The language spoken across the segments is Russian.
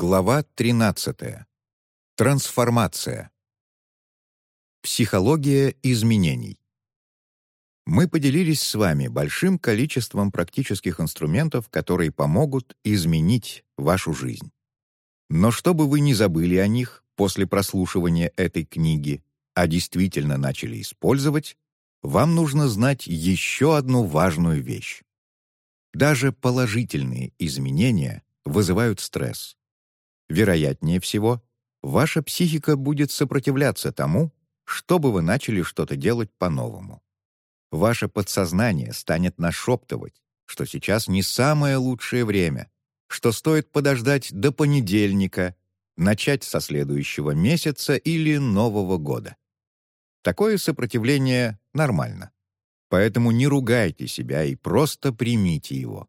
Глава 13. Трансформация. Психология изменений. Мы поделились с вами большим количеством практических инструментов, которые помогут изменить вашу жизнь. Но чтобы вы не забыли о них после прослушивания этой книги, а действительно начали использовать, вам нужно знать еще одну важную вещь. Даже положительные изменения вызывают стресс. Вероятнее всего, ваша психика будет сопротивляться тому, чтобы вы начали что-то делать по-новому. Ваше подсознание станет нашептывать, что сейчас не самое лучшее время, что стоит подождать до понедельника, начать со следующего месяца или Нового года. Такое сопротивление нормально. Поэтому не ругайте себя и просто примите его.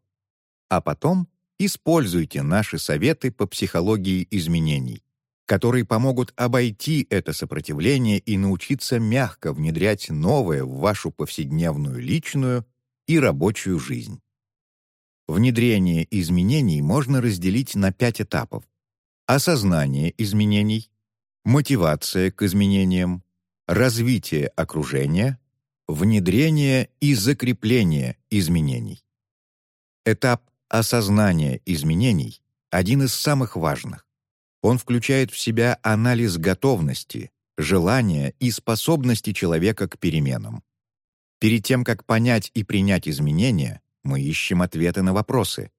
А потом используйте наши советы по психологии изменений, которые помогут обойти это сопротивление и научиться мягко внедрять новое в вашу повседневную личную и рабочую жизнь. Внедрение изменений можно разделить на пять этапов. Осознание изменений, мотивация к изменениям, развитие окружения, внедрение и закрепление изменений. Этап осознания изменений — один из самых важных. Он включает в себя анализ готовности, желания и способности человека к переменам. Перед тем, как понять и принять изменения, мы ищем ответы на вопросы.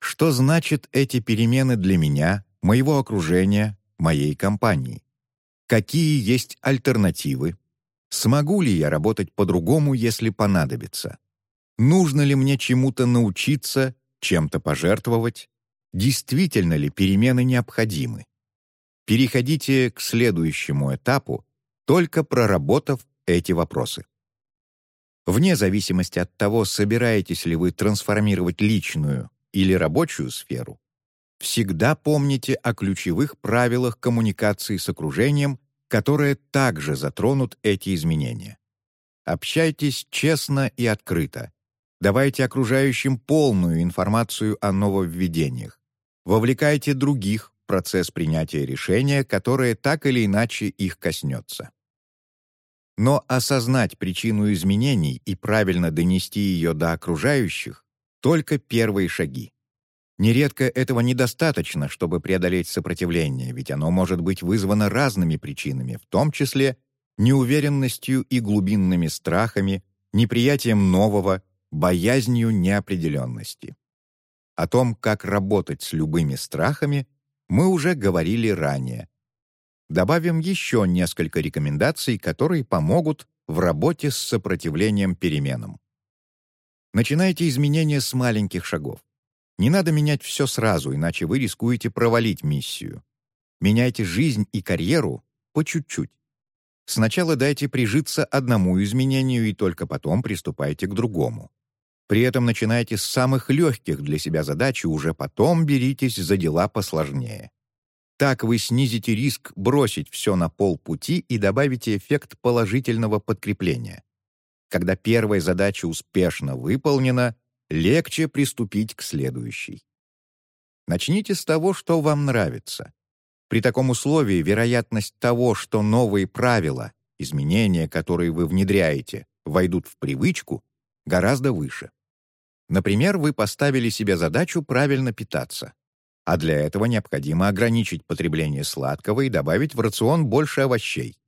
Что значит эти перемены для меня, моего окружения, моей компании? Какие есть альтернативы? Смогу ли я работать по-другому, если понадобится? Нужно ли мне чему-то научиться чем-то пожертвовать? Действительно ли перемены необходимы? Переходите к следующему этапу, только проработав эти вопросы. Вне зависимости от того, собираетесь ли вы трансформировать личную или рабочую сферу, всегда помните о ключевых правилах коммуникации с окружением, которые также затронут эти изменения. Общайтесь честно и открыто, Давайте окружающим полную информацию о нововведениях. Вовлекайте других в процесс принятия решения, которое так или иначе их коснется. Но осознать причину изменений и правильно донести ее до окружающих — только первые шаги. Нередко этого недостаточно, чтобы преодолеть сопротивление, ведь оно может быть вызвано разными причинами, в том числе неуверенностью и глубинными страхами, неприятием нового, боязнью неопределенности. О том, как работать с любыми страхами, мы уже говорили ранее. Добавим еще несколько рекомендаций, которые помогут в работе с сопротивлением переменам. Начинайте изменения с маленьких шагов. Не надо менять все сразу, иначе вы рискуете провалить миссию. Меняйте жизнь и карьеру по чуть-чуть. Сначала дайте прижиться одному изменению и только потом приступайте к другому. При этом начинайте с самых легких для себя задач и уже потом беритесь за дела посложнее. Так вы снизите риск бросить все на полпути и добавите эффект положительного подкрепления. Когда первая задача успешно выполнена, легче приступить к следующей. Начните с того, что вам нравится. При таком условии вероятность того, что новые правила, изменения, которые вы внедряете, войдут в привычку, гораздо выше. Например, вы поставили себе задачу правильно питаться. А для этого необходимо ограничить потребление сладкого и добавить в рацион больше овощей.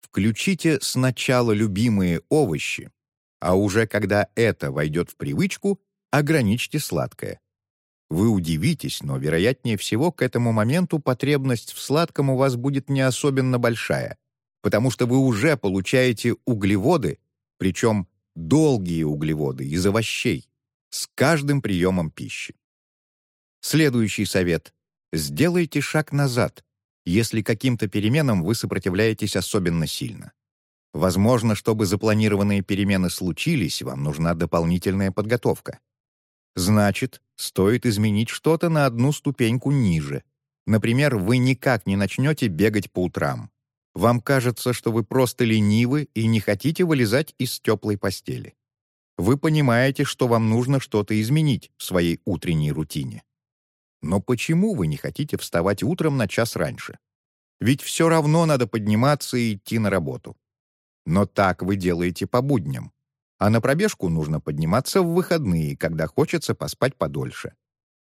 Включите сначала любимые овощи, а уже когда это войдет в привычку, ограничьте сладкое. Вы удивитесь, но, вероятнее всего, к этому моменту потребность в сладком у вас будет не особенно большая, потому что вы уже получаете углеводы, причем долгие углеводы из овощей, с каждым приемом пищи. Следующий совет. Сделайте шаг назад, если каким-то переменам вы сопротивляетесь особенно сильно. Возможно, чтобы запланированные перемены случились, вам нужна дополнительная подготовка. Значит, стоит изменить что-то на одну ступеньку ниже. Например, вы никак не начнете бегать по утрам. Вам кажется, что вы просто ленивы и не хотите вылезать из теплой постели вы понимаете, что вам нужно что-то изменить в своей утренней рутине. Но почему вы не хотите вставать утром на час раньше? Ведь все равно надо подниматься и идти на работу. Но так вы делаете по будням. А на пробежку нужно подниматься в выходные, когда хочется поспать подольше.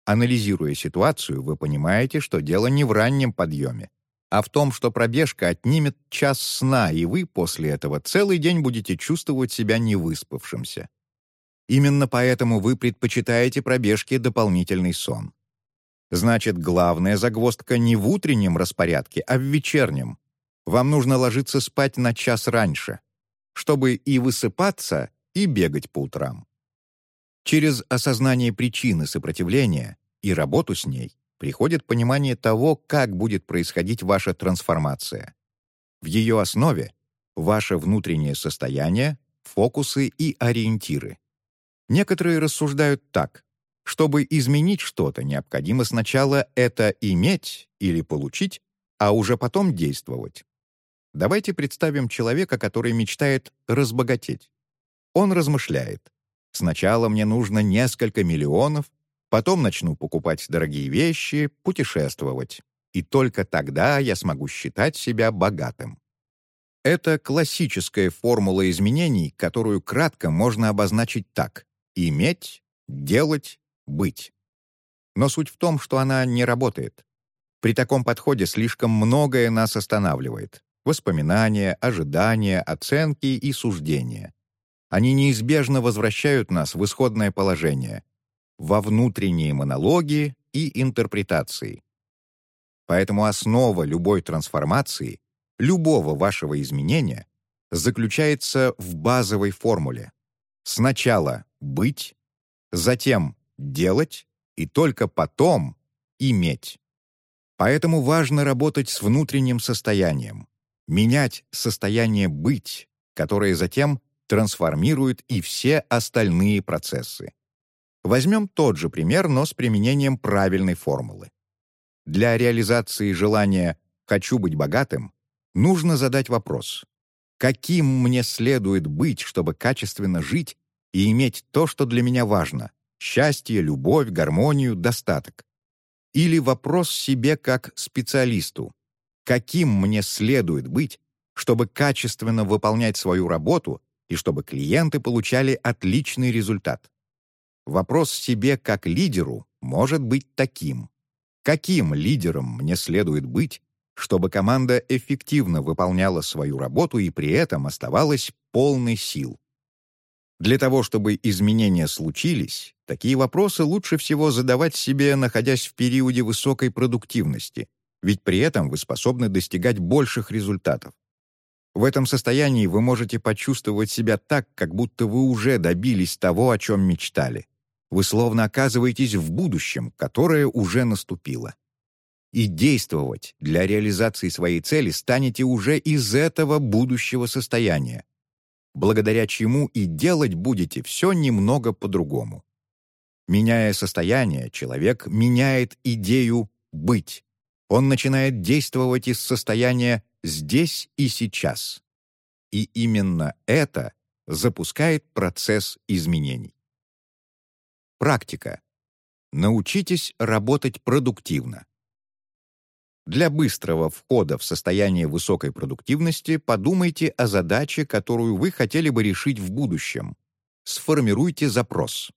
Анализируя ситуацию, вы понимаете, что дело не в раннем подъеме, а в том, что пробежка отнимет час сна, и вы после этого целый день будете чувствовать себя невыспавшимся. Именно поэтому вы предпочитаете пробежке дополнительный сон. Значит, главная загвоздка не в утреннем распорядке, а в вечернем. Вам нужно ложиться спать на час раньше, чтобы и высыпаться, и бегать по утрам. Через осознание причины сопротивления и работу с ней приходит понимание того, как будет происходить ваша трансформация. В ее основе — ваше внутреннее состояние, фокусы и ориентиры. Некоторые рассуждают так. Чтобы изменить что-то, необходимо сначала это иметь или получить, а уже потом действовать. Давайте представим человека, который мечтает разбогатеть. Он размышляет. Сначала мне нужно несколько миллионов, потом начну покупать дорогие вещи, путешествовать. И только тогда я смогу считать себя богатым. Это классическая формула изменений, которую кратко можно обозначить так иметь, делать, быть. Но суть в том, что она не работает. При таком подходе слишком многое нас останавливает. Воспоминания, ожидания, оценки и суждения. Они неизбежно возвращают нас в исходное положение, во внутренние монологи и интерпретации. Поэтому основа любой трансформации, любого вашего изменения заключается в базовой формуле. Сначала быть, затем делать и только потом иметь. Поэтому важно работать с внутренним состоянием, менять состояние «быть», которое затем трансформирует и все остальные процессы. Возьмем тот же пример, но с применением правильной формулы. Для реализации желания «хочу быть богатым» нужно задать вопрос «каким мне следует быть, чтобы качественно жить и иметь то, что для меня важно — счастье, любовь, гармонию, достаток. Или вопрос себе как специалисту. Каким мне следует быть, чтобы качественно выполнять свою работу и чтобы клиенты получали отличный результат? Вопрос себе как лидеру может быть таким. Каким лидером мне следует быть, чтобы команда эффективно выполняла свою работу и при этом оставалась полной сил? Для того, чтобы изменения случились, такие вопросы лучше всего задавать себе, находясь в периоде высокой продуктивности, ведь при этом вы способны достигать больших результатов. В этом состоянии вы можете почувствовать себя так, как будто вы уже добились того, о чем мечтали. Вы словно оказываетесь в будущем, которое уже наступило. И действовать для реализации своей цели станете уже из этого будущего состояния, благодаря чему и делать будете все немного по-другому. Меняя состояние, человек меняет идею «быть». Он начинает действовать из состояния «здесь и сейчас». И именно это запускает процесс изменений. Практика. Научитесь работать продуктивно. Для быстрого входа в состояние высокой продуктивности подумайте о задаче, которую вы хотели бы решить в будущем. Сформируйте запрос.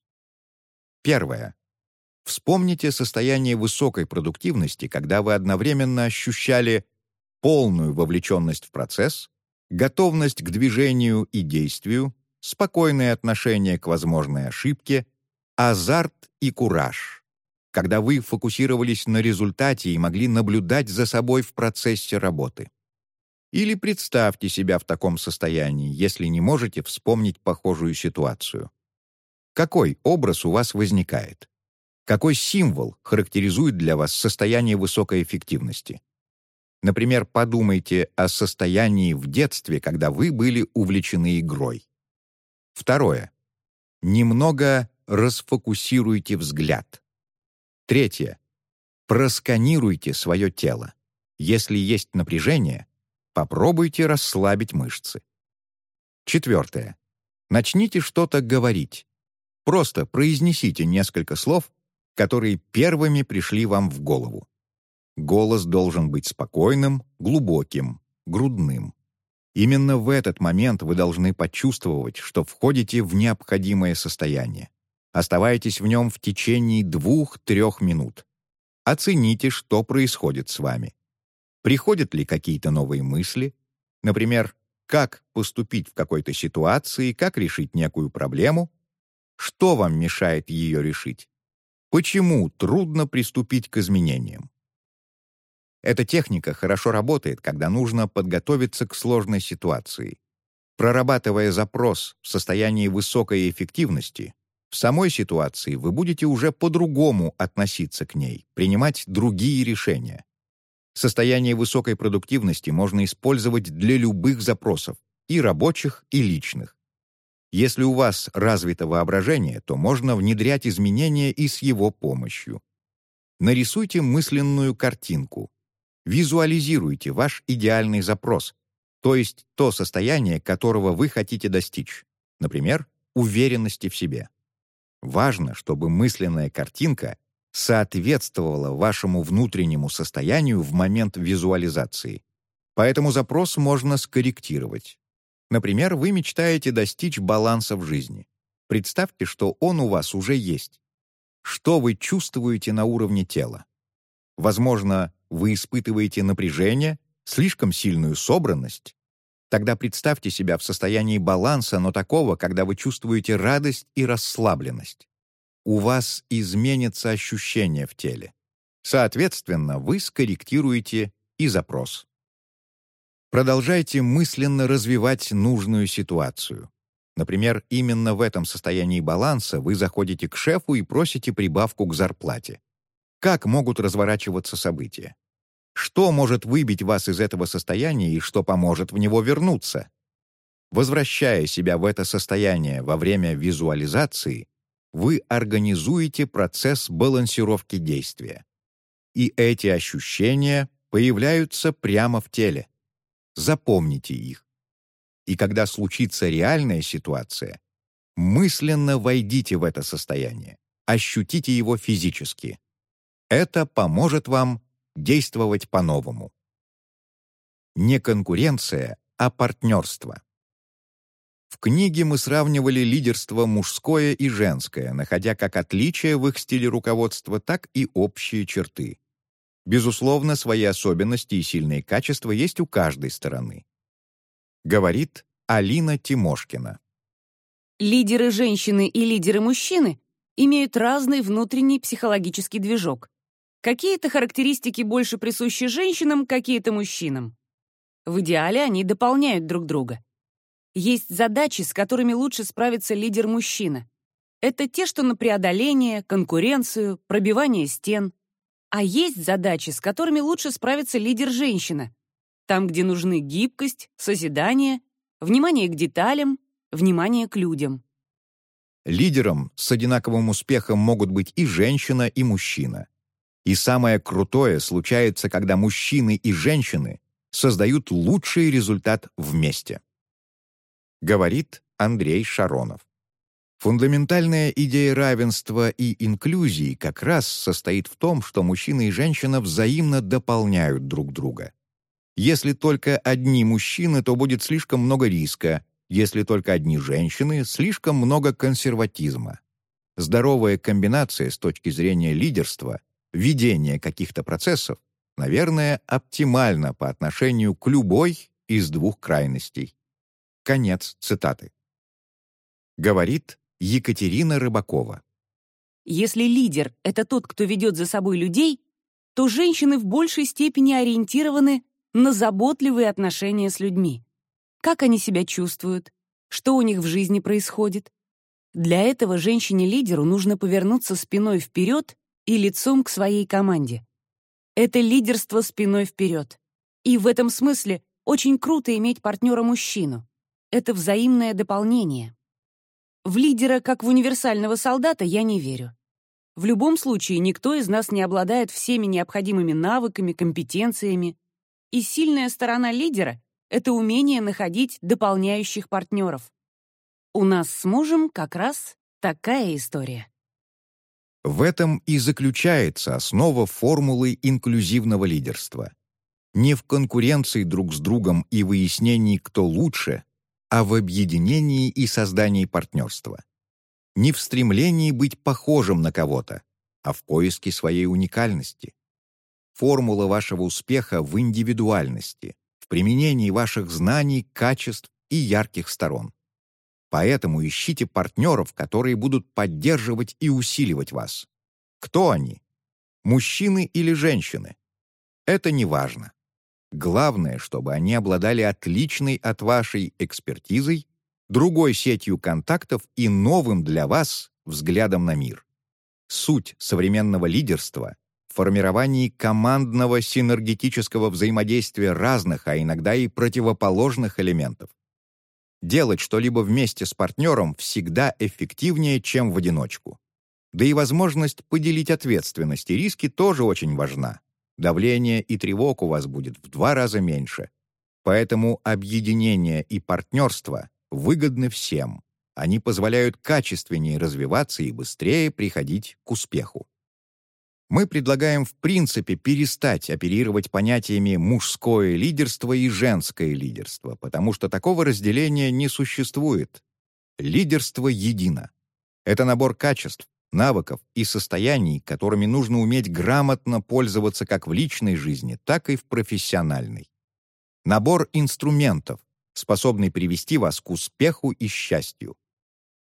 Первое. Вспомните состояние высокой продуктивности, когда вы одновременно ощущали полную вовлеченность в процесс, готовность к движению и действию, спокойное отношение к возможной ошибке, азарт и кураж когда вы фокусировались на результате и могли наблюдать за собой в процессе работы. Или представьте себя в таком состоянии, если не можете вспомнить похожую ситуацию. Какой образ у вас возникает? Какой символ характеризует для вас состояние высокой эффективности? Например, подумайте о состоянии в детстве, когда вы были увлечены игрой. Второе. Немного расфокусируйте взгляд. Третье. Просканируйте свое тело. Если есть напряжение, попробуйте расслабить мышцы. Четвертое. Начните что-то говорить. Просто произнесите несколько слов, которые первыми пришли вам в голову. Голос должен быть спокойным, глубоким, грудным. Именно в этот момент вы должны почувствовать, что входите в необходимое состояние. Оставайтесь в нем в течение двух-трех минут. Оцените, что происходит с вами. Приходят ли какие-то новые мысли? Например, как поступить в какой-то ситуации, как решить некую проблему? Что вам мешает ее решить? Почему трудно приступить к изменениям? Эта техника хорошо работает, когда нужно подготовиться к сложной ситуации. Прорабатывая запрос в состоянии высокой эффективности, в самой ситуации вы будете уже по-другому относиться к ней, принимать другие решения. Состояние высокой продуктивности можно использовать для любых запросов, и рабочих, и личных. Если у вас развито воображение, то можно внедрять изменения и с его помощью. Нарисуйте мысленную картинку. Визуализируйте ваш идеальный запрос, то есть то состояние, которого вы хотите достичь, например, уверенности в себе. Важно, чтобы мысленная картинка соответствовала вашему внутреннему состоянию в момент визуализации. Поэтому запрос можно скорректировать. Например, вы мечтаете достичь баланса в жизни. Представьте, что он у вас уже есть. Что вы чувствуете на уровне тела? Возможно, вы испытываете напряжение, слишком сильную собранность? Тогда представьте себя в состоянии баланса, но такого, когда вы чувствуете радость и расслабленность. У вас изменится ощущение в теле. Соответственно, вы скорректируете и запрос. Продолжайте мысленно развивать нужную ситуацию. Например, именно в этом состоянии баланса вы заходите к шефу и просите прибавку к зарплате. Как могут разворачиваться события? Что может выбить вас из этого состояния и что поможет в него вернуться? Возвращая себя в это состояние во время визуализации, вы организуете процесс балансировки действия. И эти ощущения появляются прямо в теле. Запомните их. И когда случится реальная ситуация, мысленно войдите в это состояние, ощутите его физически. Это поможет вам действовать по-новому. Не конкуренция, а партнерство. В книге мы сравнивали лидерство мужское и женское, находя как отличия в их стиле руководства, так и общие черты. Безусловно, свои особенности и сильные качества есть у каждой стороны. Говорит Алина Тимошкина. Лидеры женщины и лидеры мужчины имеют разный внутренний психологический движок. Какие-то характеристики больше присущи женщинам, какие-то мужчинам. В идеале они дополняют друг друга. Есть задачи, с которыми лучше справится лидер-мужчина. Это те, что на преодоление, конкуренцию, пробивание стен. А есть задачи, с которыми лучше справится лидер-женщина. Там, где нужны гибкость, созидание, внимание к деталям, внимание к людям. Лидером с одинаковым успехом могут быть и женщина, и мужчина. И самое крутое случается, когда мужчины и женщины создают лучший результат вместе. Говорит Андрей Шаронов. Фундаментальная идея равенства и инклюзии как раз состоит в том, что мужчина и женщина взаимно дополняют друг друга. Если только одни мужчины, то будет слишком много риска, если только одни женщины, слишком много консерватизма. Здоровая комбинация с точки зрения лидерства, ведения каких-то процессов, наверное, оптимальна по отношению к любой из двух крайностей. Конец цитаты. Говорит Екатерина Рыбакова. Если лидер — это тот, кто ведет за собой людей, то женщины в большей степени ориентированы на заботливые отношения с людьми. Как они себя чувствуют, что у них в жизни происходит. Для этого женщине-лидеру нужно повернуться спиной вперед и лицом к своей команде. Это лидерство спиной вперед. И в этом смысле очень круто иметь партнера-мужчину. Это взаимное дополнение. В лидера, как в универсального солдата, я не верю. В любом случае, никто из нас не обладает всеми необходимыми навыками, компетенциями. И сильная сторона лидера — это умение находить дополняющих партнеров. У нас с мужем как раз такая история. В этом и заключается основа формулы инклюзивного лидерства. Не в конкуренции друг с другом и выяснении, кто лучше, а в объединении и создании партнерства. Не в стремлении быть похожим на кого-то, а в поиске своей уникальности. Формула вашего успеха в индивидуальности, в применении ваших знаний, качеств и ярких сторон. Поэтому ищите партнеров, которые будут поддерживать и усиливать вас. Кто они? Мужчины или женщины? Это не важно. Главное, чтобы они обладали отличной от вашей экспертизой, другой сетью контактов и новым для вас взглядом на мир. Суть современного лидерства в формировании командного синергетического взаимодействия разных, а иногда и противоположных элементов. Делать что-либо вместе с партнером всегда эффективнее, чем в одиночку. Да и возможность поделить ответственность и риски тоже очень важна. Давление и тревог у вас будет в два раза меньше. Поэтому объединение и партнерство выгодны всем. Они позволяют качественнее развиваться и быстрее приходить к успеху мы предлагаем в принципе перестать оперировать понятиями «мужское лидерство» и «женское лидерство», потому что такого разделения не существует. Лидерство едино. Это набор качеств, навыков и состояний, которыми нужно уметь грамотно пользоваться как в личной жизни, так и в профессиональной. Набор инструментов, способный привести вас к успеху и счастью.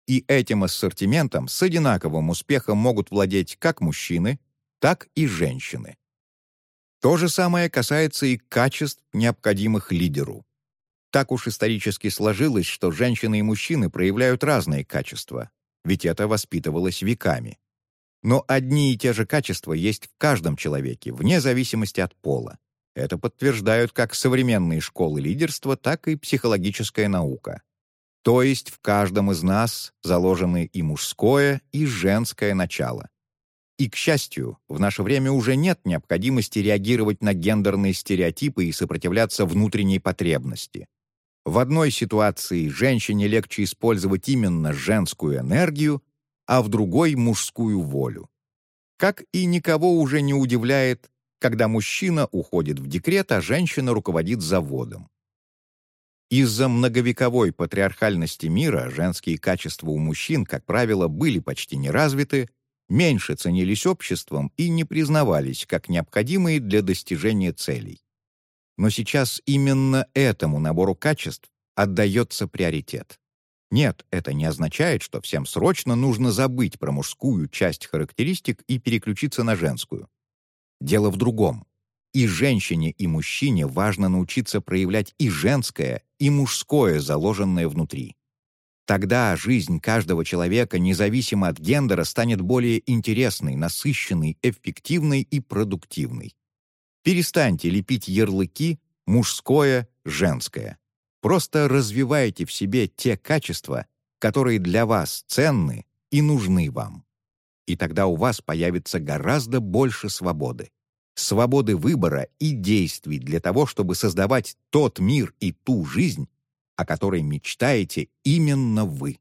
И этим ассортиментом с одинаковым успехом могут владеть как мужчины, так и женщины. То же самое касается и качеств, необходимых лидеру. Так уж исторически сложилось, что женщины и мужчины проявляют разные качества, ведь это воспитывалось веками. Но одни и те же качества есть в каждом человеке, вне зависимости от пола. Это подтверждают как современные школы лидерства, так и психологическая наука. То есть в каждом из нас заложены и мужское, и женское начало. И, к счастью, в наше время уже нет необходимости реагировать на гендерные стереотипы и сопротивляться внутренней потребности. В одной ситуации женщине легче использовать именно женскую энергию, а в другой — мужскую волю. Как и никого уже не удивляет, когда мужчина уходит в декрет, а женщина руководит заводом. Из-за многовековой патриархальности мира женские качества у мужчин, как правило, были почти не развиты, меньше ценились обществом и не признавались как необходимые для достижения целей. Но сейчас именно этому набору качеств отдается приоритет. Нет, это не означает, что всем срочно нужно забыть про мужскую часть характеристик и переключиться на женскую. Дело в другом. И женщине, и мужчине важно научиться проявлять и женское, и мужское, заложенное внутри. Тогда жизнь каждого человека, независимо от гендера, станет более интересной, насыщенной, эффективной и продуктивной. Перестаньте лепить ярлыки «мужское», «женское». Просто развивайте в себе те качества, которые для вас ценны и нужны вам. И тогда у вас появится гораздо больше свободы. Свободы выбора и действий для того, чтобы создавать тот мир и ту жизнь, о которой мечтаете именно вы.